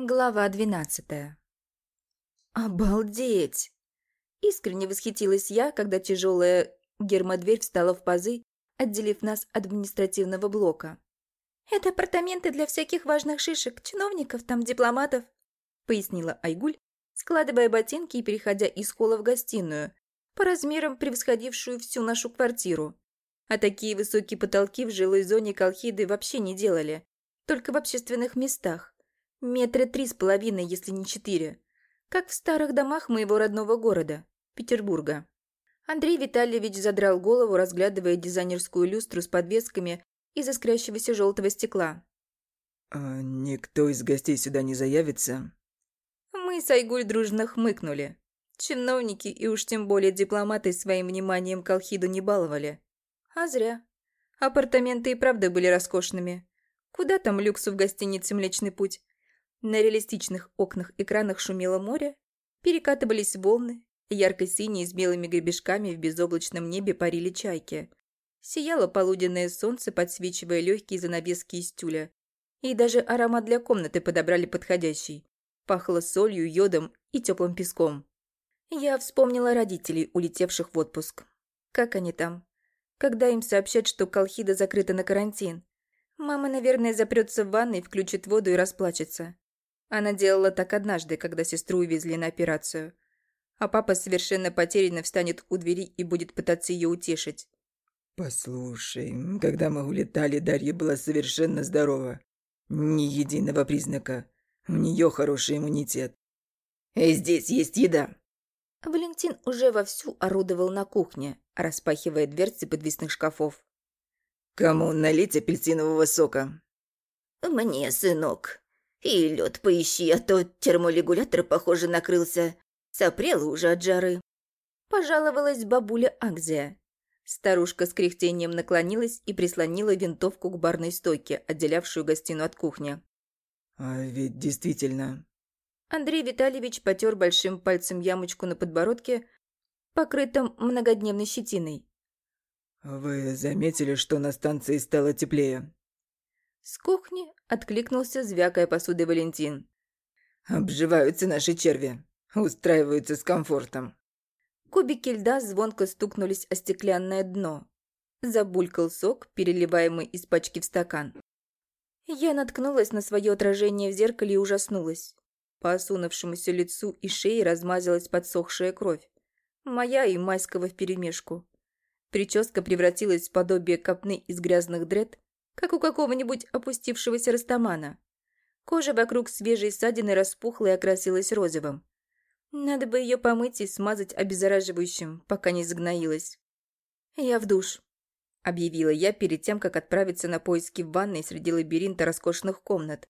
Глава двенадцатая. «Обалдеть!» Искренне восхитилась я, когда тяжелая гермодверь встала в пазы, отделив нас от административного блока. «Это апартаменты для всяких важных шишек, чиновников, там, дипломатов», пояснила Айгуль, складывая ботинки и переходя из холла в гостиную, по размерам превосходившую всю нашу квартиру. А такие высокие потолки в жилой зоне Колхиды вообще не делали, только в общественных местах. Метра три с половиной, если не четыре. Как в старых домах моего родного города, Петербурга. Андрей Витальевич задрал голову, разглядывая дизайнерскую люстру с подвесками из искрящегося желтого стекла. «А никто из гостей сюда не заявится?» Мы с Айгуль дружно хмыкнули. Чиновники и уж тем более дипломаты своим вниманием Колхиду не баловали. А зря. Апартаменты и правда были роскошными. Куда там люксу в гостинице «Млечный путь»? На реалистичных окнах-экранах шумело море, перекатывались волны, ярко-синие с белыми гребешками в безоблачном небе парили чайки. Сияло полуденное солнце, подсвечивая легкие занавески из тюля. И даже аромат для комнаты подобрали подходящий. Пахло солью, йодом и теплым песком. Я вспомнила родителей, улетевших в отпуск. Как они там? Когда им сообщат, что Колхида закрыта на карантин? Мама, наверное, запрется в ванной, включит воду и расплачется. Она делала так однажды, когда сестру увезли на операцию. А папа совершенно потерянно встанет у двери и будет пытаться ее утешить. «Послушай, когда мы улетали, Дарья была совершенно здорова. Ни единого признака. У нее хороший иммунитет. И здесь есть еда». Валентин уже вовсю орудовал на кухне, распахивая дверцы подвесных шкафов. «Кому налить апельсинового сока?» «Мне, сынок», и лед поищи, а то терморегулятор, похоже, накрылся. Сопрела уже от жары. Пожаловалась бабуля Агзия. Старушка с кряхтением наклонилась и прислонила винтовку к барной стойке, отделявшую гостиную от кухни. «А ведь действительно...» Андрей Витальевич потер большим пальцем ямочку на подбородке, покрытом многодневной щетиной. «Вы заметили, что на станции стало теплее?» С кухни откликнулся, звякая посудой Валентин. «Обживаются наши черви. Устраиваются с комфортом». Кубики льда звонко стукнулись о стеклянное дно. Забулькал сок, переливаемый из пачки в стакан. Я наткнулась на свое отражение в зеркале и ужаснулась. По осунувшемуся лицу и шее размазалась подсохшая кровь. Моя и майского вперемешку. Прическа превратилась в подобие копны из грязных дред, как у какого-нибудь опустившегося растамана. Кожа вокруг свежей ссадины распухла и окрасилась розовым. Надо бы ее помыть и смазать обеззараживающим, пока не загноилась. «Я в душ», — объявила я перед тем, как отправиться на поиски в ванной среди лабиринта роскошных комнат.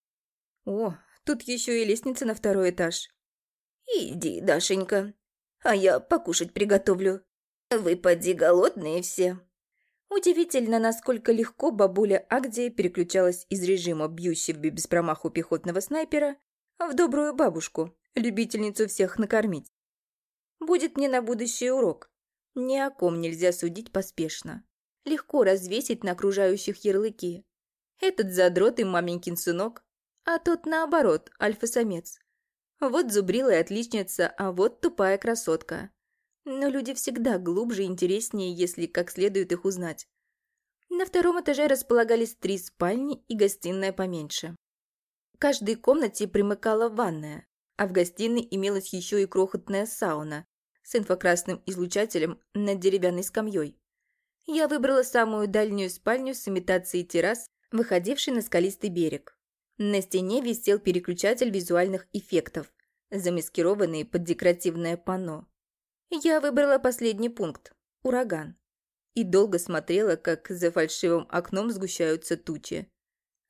«О, тут еще и лестница на второй этаж». «Иди, Дашенька, а я покушать приготовлю. Вы поди голодные все». Удивительно, насколько легко бабуля Агдия переключалась из режима бьющего без промаху пехотного снайпера в добрую бабушку, любительницу всех накормить. Будет мне на будущий урок. Ни о ком нельзя судить поспешно. Легко развесить на окружающих ярлыки. Этот задрот и маменькин сынок, а тот наоборот, альфа-самец. Вот зубрилая отличница, а вот тупая красотка. Но люди всегда глубже и интереснее, если как следует их узнать. На втором этаже располагались три спальни и гостиная поменьше. В каждой комнате примыкала ванная, а в гостиной имелась еще и крохотная сауна с инфракрасным излучателем над деревянной скамьей. Я выбрала самую дальнюю спальню с имитацией террас, выходившей на скалистый берег. На стене висел переключатель визуальных эффектов, замаскированный под декоративное панно. Я выбрала последний пункт – ураган. И долго смотрела, как за фальшивым окном сгущаются тучи.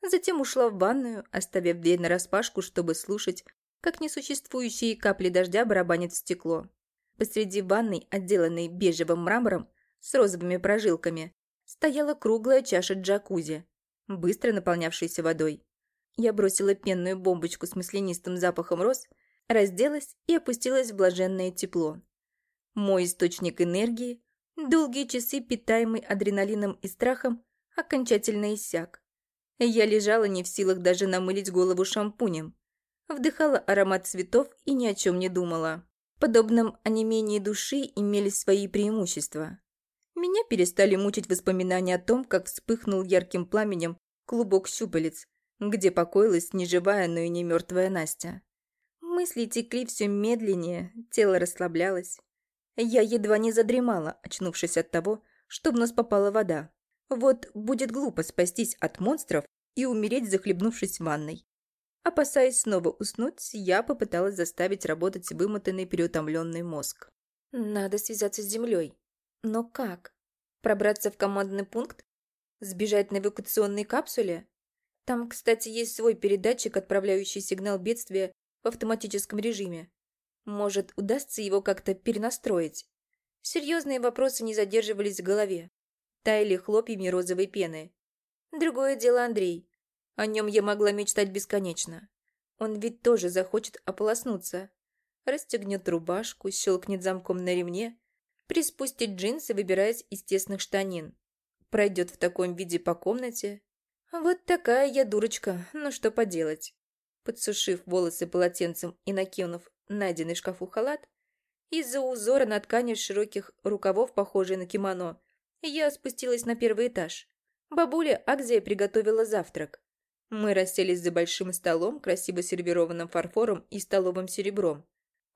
Затем ушла в ванную, оставив дверь нараспашку, чтобы слушать, как несуществующие капли дождя барабанят в стекло. Посреди ванной, отделанной бежевым мрамором с розовыми прожилками, стояла круглая чаша джакузи, быстро наполнявшаяся водой. Я бросила пенную бомбочку с маслянистым запахом роз, разделась и опустилась в блаженное тепло. Мой источник энергии, долгие часы, питаемый адреналином и страхом, окончательно иссяк. Я лежала не в силах даже намылить голову шампунем. Вдыхала аромат цветов и ни о чем не думала. В подобном онемении души имелись свои преимущества. Меня перестали мучить воспоминания о том, как вспыхнул ярким пламенем клубок щупалец, где покоилась не живая, но и не мертвая Настя. Мысли текли все медленнее, тело расслаблялось. Я едва не задремала, очнувшись от того, что в нос попала вода. Вот будет глупо спастись от монстров и умереть, захлебнувшись в ванной. Опасаясь снова уснуть, я попыталась заставить работать вымотанный переутомленный мозг. Надо связаться с землей. Но как? Пробраться в командный пункт? Сбежать на эвакуационной капсуле? Там, кстати, есть свой передатчик, отправляющий сигнал бедствия в автоматическом режиме. Может, удастся его как-то перенастроить? Серьезные вопросы не задерживались в голове. Таяли хлопьями розовой пены. Другое дело Андрей. О нем я могла мечтать бесконечно. Он ведь тоже захочет ополоснуться. Расстегнет рубашку, щелкнет замком на ремне, приспустит джинсы, выбираясь из тесных штанин. Пройдет в таком виде по комнате. Вот такая я дурочка, ну что поделать. Подсушив волосы полотенцем и накинув найденный в шкафу халат, из-за узора на ткани широких рукавов, похожей на кимоно, я спустилась на первый этаж. Бабуля Акзия приготовила завтрак. Мы расселись за большим столом, красиво сервированным фарфором и столовым серебром.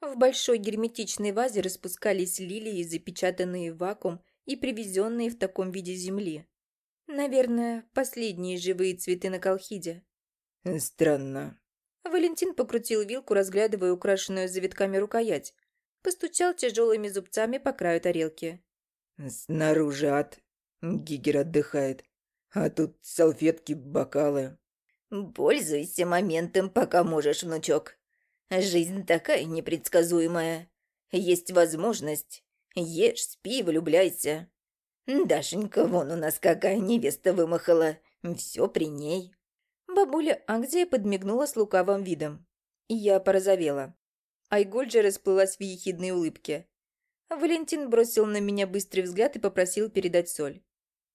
В большой герметичной вазе распускались лилии, запечатанные в вакуум и привезенные в таком виде земли. Наверное, последние живые цветы на Колхиде. «Странно». Валентин покрутил вилку, разглядывая украшенную завитками рукоять. Постучал тяжелыми зубцами по краю тарелки. «Снаружи ад. Гигер отдыхает. А тут салфетки, бокалы». «Пользуйся моментом, пока можешь, внучок. Жизнь такая непредсказуемая. Есть возможность. Ешь, спи, влюбляйся. Дашенька, вон у нас какая невеста вымахала. Все при ней». Бабуля Ангзия подмигнула с лукавым видом. Я порозовела. Айгульджа расплылась в ехидной улыбке. Валентин бросил на меня быстрый взгляд и попросил передать соль.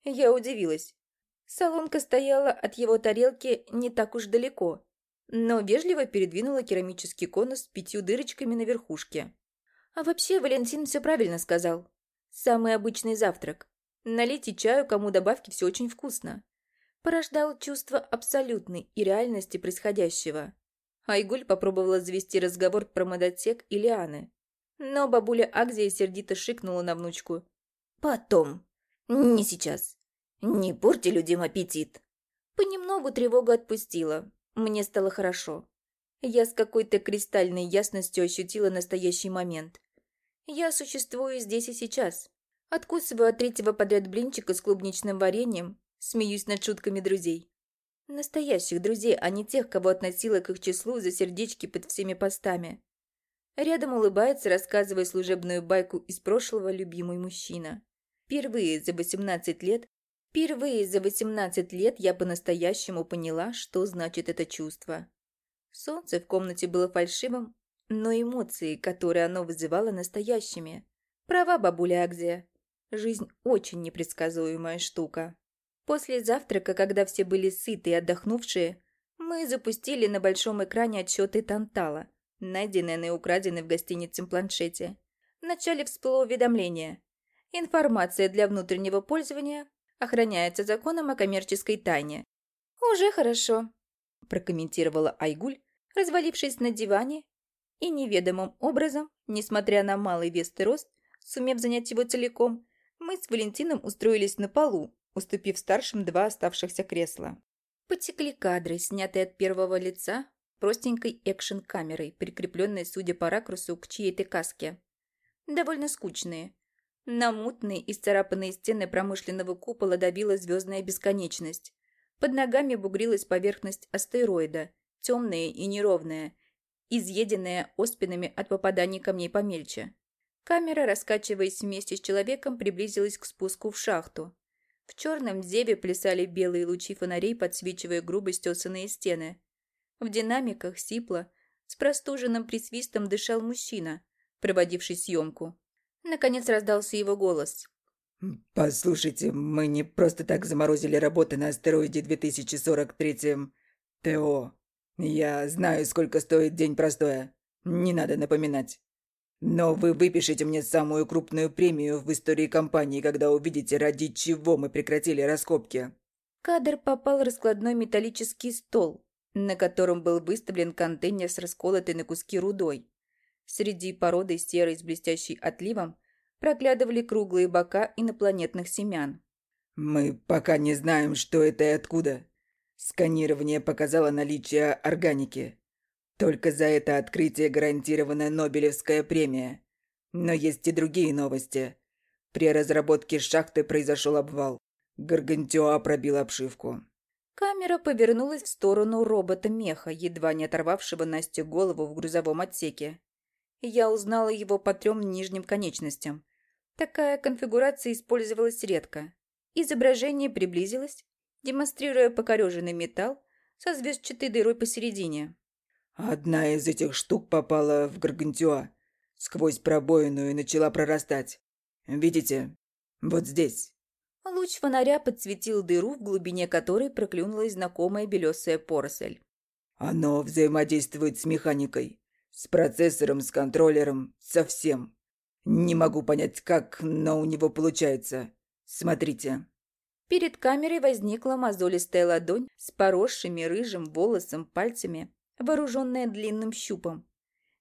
Я удивилась. Солонка стояла от его тарелки не так уж далеко, но вежливо передвинула керамический конус с пятью дырочками на верхушке. А вообще Валентин все правильно сказал. Самый обычный завтрак. Налейте чаю, кому добавки все очень вкусно. Порождал чувство абсолютной и реальности происходящего. Айгуль попробовала завести разговор про модотек и лианы. Но бабуля Агзия сердито шикнула на внучку. «Потом. Не сейчас. Не порти людям аппетит». Понемногу тревога отпустила. Мне стало хорошо. Я с какой-то кристальной ясностью ощутила настоящий момент. Я существую здесь и сейчас. Откусываю от третьего подряд блинчика с клубничным вареньем, смеюсь над шутками друзей. Настоящих друзей, а не тех, кого относила к их числу за сердечки под всеми постами. Рядом улыбается, рассказывая служебную байку из прошлого любимый мужчина. Впервые за 18 лет Впервые за 18 лет я по-настоящему поняла, что значит это чувство. Солнце в комнате было фальшивым, но эмоции, которые оно вызывало, настоящими. Права бабуля Агзия. Жизнь очень непредсказуемая штука. После завтрака, когда все были сыты и отдохнувшие, мы запустили на большом экране отчеты Тантала, найденные на украденной в гостинице планшете. Вначале всплыло уведомление. Информация для внутреннего пользования охраняется законом о коммерческой тайне. «Уже хорошо», – прокомментировала Айгуль, развалившись на диване и неведомым образом, несмотря на малый вес и рост, сумев занять его целиком, мы с Валентином устроились на полу, уступив старшим два оставшихся кресла. Потекли кадры, снятые от первого лица простенькой экшн-камерой, прикрепленной, судя по ракурсу, к чьей-то каске. Довольно скучные, на мутные и царапанные стены промышленного купола давила звездная бесконечность. Под ногами бугрилась поверхность астероида, темная и неровная, изъеденная оспинами от попаданий камней помельче. Камера, раскачиваясь вместе с человеком, приблизилась к спуску в шахту. В черном зеве плясали белые лучи фонарей, подсвечивая грубо стесанные стены. В динамиках сипло, с простуженным присвистом дышал мужчина, проводивший съемку. Наконец раздался его голос. «Послушайте, мы не просто так заморозили работы на астероиде 2043 ТО. Я знаю, сколько стоит день простоя. Не надо напоминать. Но вы выпишите мне самую крупную премию в истории компании, когда увидите, ради чего мы прекратили раскопки». Кадр попал в раскладной металлический стол, на котором был выставлен контейнер с расколотой на куски рудой. Среди породы серой с блестящей отливом проглядывали круглые бока инопланетных семян. «Мы пока не знаем, что это и откуда. Сканирование показало наличие органики. Только за это открытие гарантирована Нобелевская премия. Но есть и другие новости. При разработке шахты произошел обвал. Гаргантюа пробил обшивку. Камера повернулась в сторону робота-меха, едва не оторвавшего Насте голову в грузовом отсеке. Я узнала его по трем нижним конечностям. Такая конфигурация использовалась редко. Изображение приблизилось, демонстрируя покореженный металл со звездчатой дырой посередине. Одна из этих штук попала в Гаргантюа сквозь пробоину и начала прорастать. Видите? Вот здесь. Луч фонаря подсветил дыру, в глубине которой проклюнулась знакомая белесая поросль. Оно взаимодействует с механикой, с процессором, с контроллером, со всем. Не могу понять, как, но у него получается. Смотрите. Перед камерой возникла мозолистая ладонь с поросшими рыжим волосом пальцами вооруженная длинным щупом.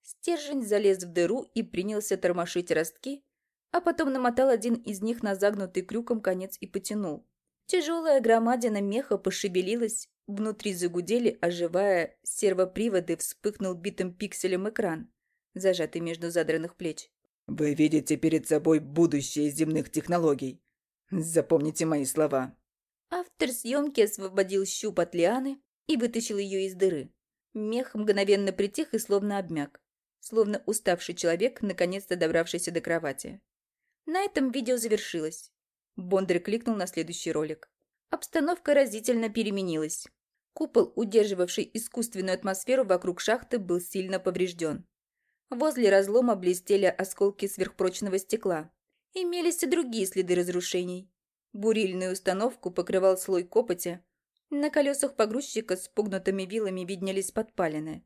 Стержень залез в дыру и принялся тормошить ростки, а потом намотал один из них на загнутый крюком конец и потянул. Тяжелая громадина меха пошевелилась, внутри загудели, оживая, сервоприводы вспыхнул битым пикселем экран, зажатый между задранных плеч. «Вы видите перед собой будущее земных технологий. Запомните мои слова». Автор съемки освободил щуп от лианы и вытащил ее из дыры. Мех мгновенно притих и словно обмяк. Словно уставший человек, наконец-то добравшийся до кровати. На этом видео завершилось. Бондарь кликнул на следующий ролик. Обстановка разительно переменилась. Купол, удерживавший искусственную атмосферу вокруг шахты, был сильно поврежден. Возле разлома блестели осколки сверхпрочного стекла. Имелись и другие следы разрушений. Бурильную установку покрывал слой копоти, на колесах погрузчика с погнутыми вилами виднелись подпалины.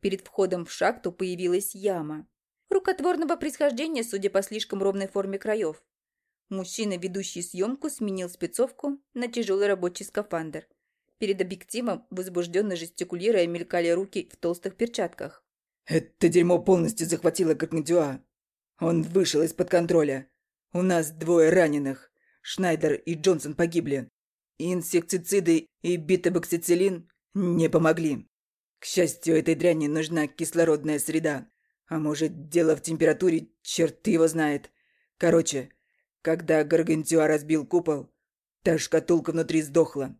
Перед входом в шахту появилась яма. Рукотворного происхождения, судя по слишком ровной форме краев. Мужчина, ведущий съемку, сменил спецовку на тяжелый рабочий скафандр. Перед объективом, возбужденно жестикулируя, мелькали руки в толстых перчатках. «Это дерьмо полностью захватило Гаргантюа. Он вышел из-под контроля. У нас двое раненых. Шнайдер и Джонсон погибли. Инсектициды и бетабоксициллин не помогли. К счастью, этой дряни нужна кислородная среда. А может, дело в температуре, черт его знает. Короче, когда Гаргантюа разбил купол, та шкатулка внутри сдохла.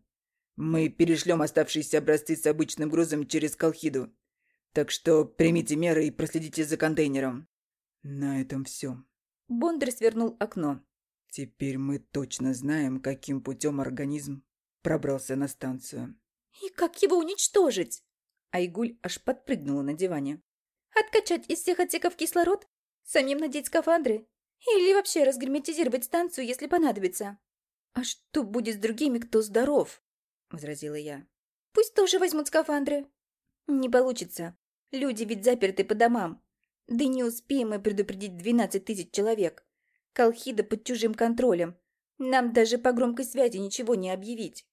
Мы перешлем оставшиеся образцы с обычным грузом через Колхиду. Так что примите меры и проследите за контейнером. На этом все. Бондарь свернул окно. Теперь мы точно знаем, каким путем организм пробрался на станцию. «И как его уничтожить?» Айгуль аж подпрыгнула на диване. «Откачать из всех отсеков кислород? Самим надеть скафандры? Или вообще разгерметизировать станцию, если понадобится?» «А что будет с другими, кто здоров?» – возразила я. «Пусть тоже возьмут скафандры». «Не получится. Люди ведь заперты по домам. Да не успеем мы предупредить двенадцать тысяч человек. Колхида под чужим контролем. Нам даже по громкой связи ничего не объявить.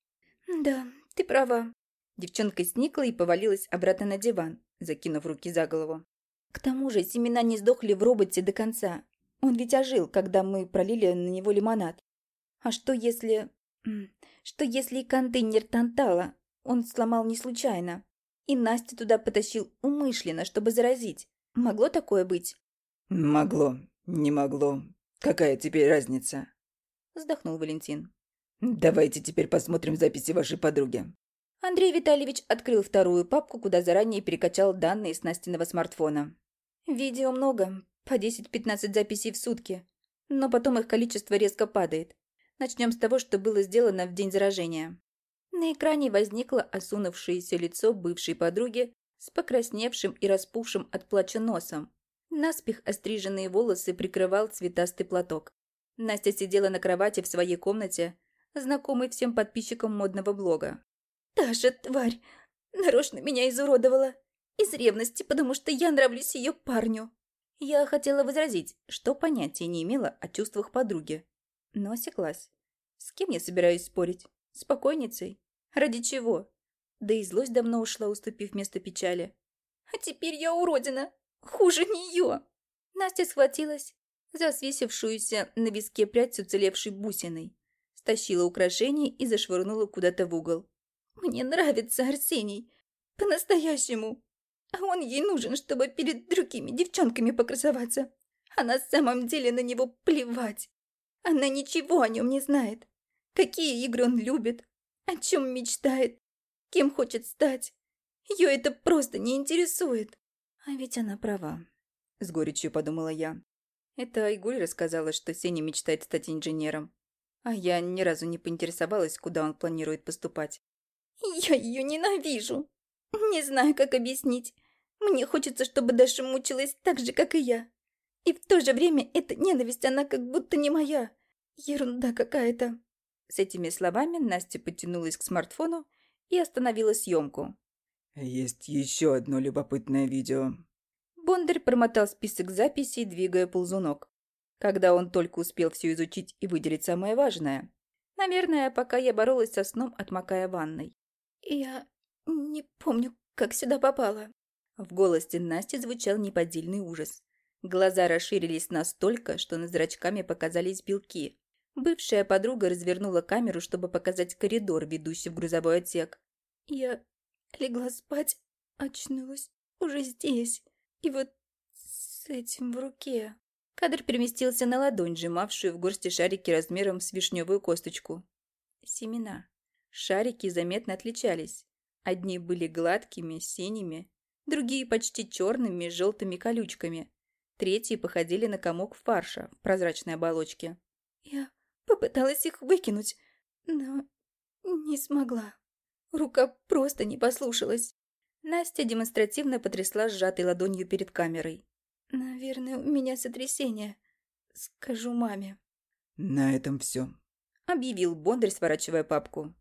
Да, ты права. Девчонка сникла и повалилась обратно на диван, закинув руки за голову. К тому же семена не сдохли в роботе до конца. Он ведь ожил, когда мы пролили на него лимонад. А что если... Что если и контейнер Тантала он сломал не случайно? И Настя туда потащил умышленно, чтобы заразить. Могло такое быть? Могло, не могло. Какая теперь разница? Вздохнул Валентин. Давайте теперь посмотрим записи вашей подруги. Андрей Витальевич открыл вторую папку, куда заранее перекачал данные с Настиного смартфона. Видео много, по 10-15 записей в сутки. Но потом их количество резко падает. Начнем с того, что было сделано в день заражения. На экране возникло осунувшееся лицо бывшей подруги с покрасневшим и распухшим от плача носом. Наспех остриженные волосы прикрывал цветастый платок. Настя сидела на кровати в своей комнате, знакомой всем подписчикам модного блога. «Та же тварь! Нарочно меня изуродовала. Из ревности, потому что я нравлюсь ее парню. Я хотела возразить, что понятия не имела о чувствах подруги. Но осеклась. С кем я собираюсь спорить? С покойницей? Ради чего? Да и злость давно ушла, уступив место печали. А теперь я уродина. Хуже нее. Настя схватилась за свесившуюся на виске прядь с уцелевшей бусиной. Стащила украшение и зашвырнула куда-то в угол. «Мне нравится Арсений. По-настоящему. А он ей нужен, чтобы перед другими девчонками покрасоваться. А на самом деле на него плевать. Она ничего о нем не знает. Какие игры он любит, о чем мечтает, кем хочет стать. Ее это просто не интересует. А ведь она права, с горечью подумала я. Это Айгуль рассказала, что Сеня мечтает стать инженером. А я ни разу не поинтересовалась, куда он планирует поступать. Я ее ненавижу. Не знаю, как объяснить. Мне хочется, чтобы Даша мучилась так же, как и я. И в то же время эта ненависть, она как будто не моя. Ерунда какая-то. С этими словами Настя подтянулась к смартфону и остановила съемку. «Есть еще одно любопытное видео». Бондарь промотал список записей, двигая ползунок. Когда он только успел все изучить и выделить самое важное. Наверное, пока я боролась со сном, отмокая ванной. «Я не помню, как сюда попала». В голосе Насти звучал неподдельный ужас. Глаза расширились настолько, что над зрачками показались белки. Бывшая подруга развернула камеру, чтобы показать коридор, ведущий в грузовой отсек. Я легла спать, очнулась уже здесь. И вот с этим в руке. Кадр переместился на ладонь, сжимавшую в горсти шарики размером с вишневую косточку. Семена. Шарики заметно отличались. Одни были гладкими, синими, другие почти черными с желтыми колючками. Третьи походили на комок фарша в прозрачной оболочке. Я попыталась их выкинуть, но не смогла. Рука просто не послушалась. Настя демонстративно потрясла сжатой ладонью перед камерой. «Наверное, у меня сотрясение. Скажу маме». «На этом все», — объявил Бондарь, сворачивая папку.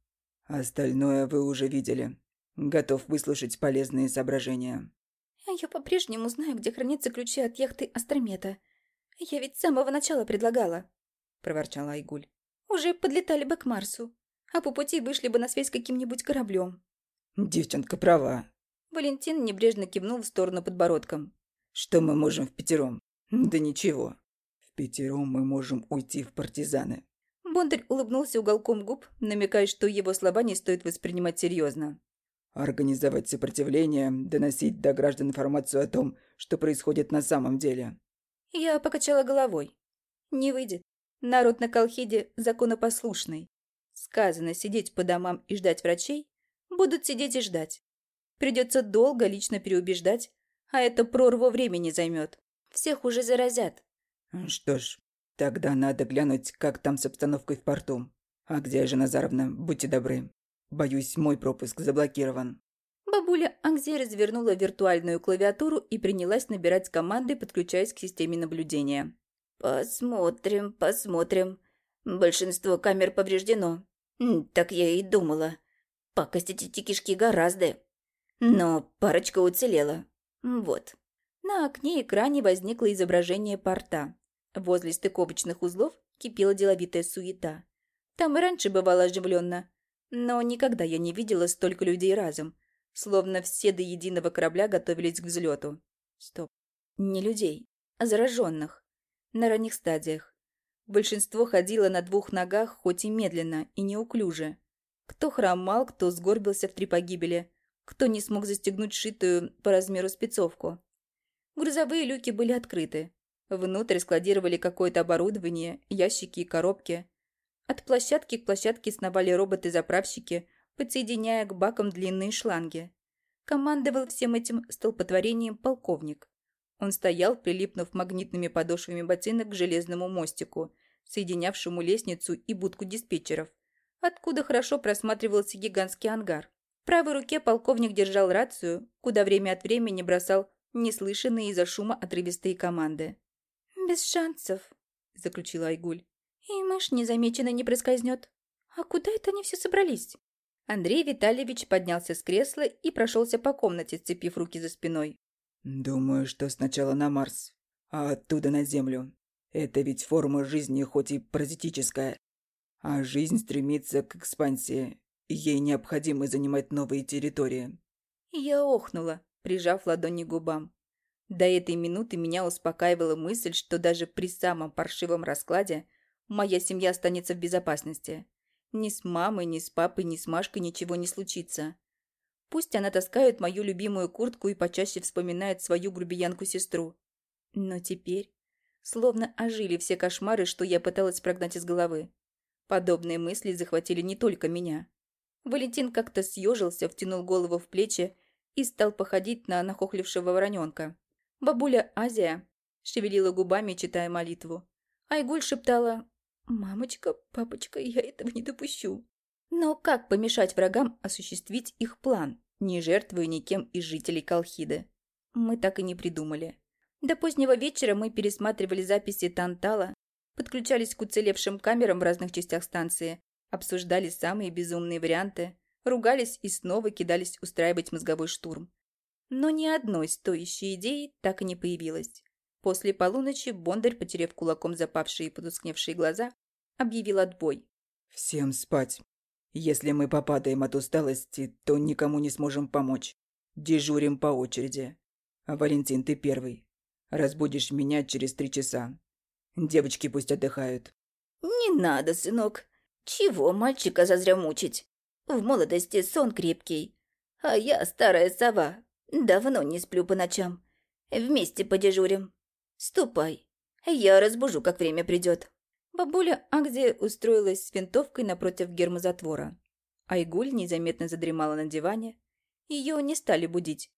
«Остальное вы уже видели. Готов выслушать полезные соображения. А я по-прежнему знаю, где хранятся ключи от яхты Астромета. Я ведь с самого начала предлагала, проворчала Айгуль. Уже подлетали бы к Марсу, а по пути вышли бы на связь каким-нибудь кораблем. Девчонка права. Валентин небрежно кивнул в сторону подбородком. Что мы можем в пятером? Да ничего. В пятером мы можем уйти в партизаны. Бондарь улыбнулся уголком губ, намекая, что его слова не стоит воспринимать серьезно. Организовать сопротивление, доносить до граждан информацию о том, что происходит на самом деле. Я покачала головой. Не выйдет. Народ на Колхиде законопослушный. Сказано сидеть по домам и ждать врачей, будут сидеть и ждать. Придется долго лично переубеждать, а это прорву времени займет. Всех уже заразят. Что ж, тогда надо глянуть, как там с обстановкой в порту. А где же Назаровна, будьте добры. Боюсь, мой пропуск заблокирован. Бабуля Ангзи развернула виртуальную клавиатуру и принялась набирать команды, подключаясь к системе наблюдения. «Посмотрим, посмотрим. Большинство камер повреждено. Так я и думала. Пакостить эти кишки гораздо. Но парочка уцелела. Вот». На окне экране возникло изображение порта. Возле стыковочных узлов кипела деловитая суета. Там и раньше бывало оживленно, но никогда я не видела столько людей разом, словно все до единого корабля готовились к взлету. Стоп. Не людей, а зараженных. На ранних стадиях. Большинство ходило на двух ногах, хоть и медленно, и неуклюже. Кто хромал, кто сгорбился в три погибели, кто не смог застегнуть шитую по размеру спецовку. Грузовые люки были открыты. Внутрь складировали какое-то оборудование, ящики и коробки. От площадки к площадке сновали роботы-заправщики, подсоединяя к бакам длинные шланги. Командовал всем этим столпотворением полковник. Он стоял, прилипнув магнитными подошвами ботинок к железному мостику, соединявшему лестницу и будку диспетчеров, откуда хорошо просматривался гигантский ангар. В правой руке полковник держал рацию, куда время от времени бросал неслышанные из-за шума отрывистые команды. «Без шансов», — заключила Айгуль. И мышь незамеченно не проскользнет. А куда это они все собрались? Андрей Витальевич поднялся с кресла и прошелся по комнате, сцепив руки за спиной. «Думаю, что сначала на Марс, а оттуда на Землю. Это ведь форма жизни, хоть и паразитическая. А жизнь стремится к экспансии. Ей необходимо занимать новые территории». Я охнула, прижав ладони к губам. До этой минуты меня успокаивала мысль, что даже при самом паршивом раскладе моя семья останется в безопасности. Ни с мамой, ни с папой, ни с Машкой ничего не случится. Пусть она таскает мою любимую куртку и почаще вспоминает свою грубиянку-сестру. Но теперь словно ожили все кошмары, что я пыталась прогнать из головы. Подобные мысли захватили не только меня. Валентин как-то съежился, втянул голову в плечи и стал походить на нахохлившего вороненка. Бабуля Азия шевелила губами, читая молитву. Айгуль шептала «Мамочка, папочка, я этого не допущу». Но как помешать врагам осуществить их план, не жертвуя никем из жителей Колхиды? Мы так и не придумали. До позднего вечера мы пересматривали записи Тантала, подключались к уцелевшим камерам в разных частях станции, обсуждали самые безумные варианты, ругались и снова кидались устраивать мозговой штурм. Но ни одной стоящей идеи так и не появилось. После полуночи Бондарь, потеряв кулаком запавшие и потускневшие глаза, объявил отбой. «Всем спать. Если мы попадаем от усталости, то никому не сможем помочь. Дежурим по очереди. А Валентин, ты первый. Разбудишь меня через три часа. Девочки пусть отдыхают». «Не надо, сынок. Чего мальчика зазря мучить? В молодости сон крепкий. А я старая сова. Давно не сплю по ночам. Вместе подежурим. Ступай. Я разбужу, как время придет. Бабуля Агзия устроилась с винтовкой напротив гермозатвора. Айгуль незаметно задремала на диване. Ее не стали будить.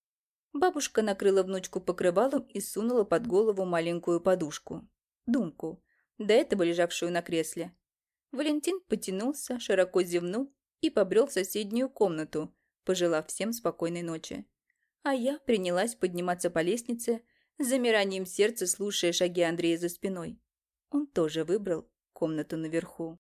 Бабушка накрыла внучку покрывалом и сунула под голову маленькую подушку. Думку, до этого лежавшую на кресле. Валентин потянулся, широко зевнул и побрел в соседнюю комнату, пожелав всем спокойной ночи. А я принялась подниматься по лестнице, с замиранием сердца слушая шаги Андрея за спиной. Он тоже выбрал комнату наверху.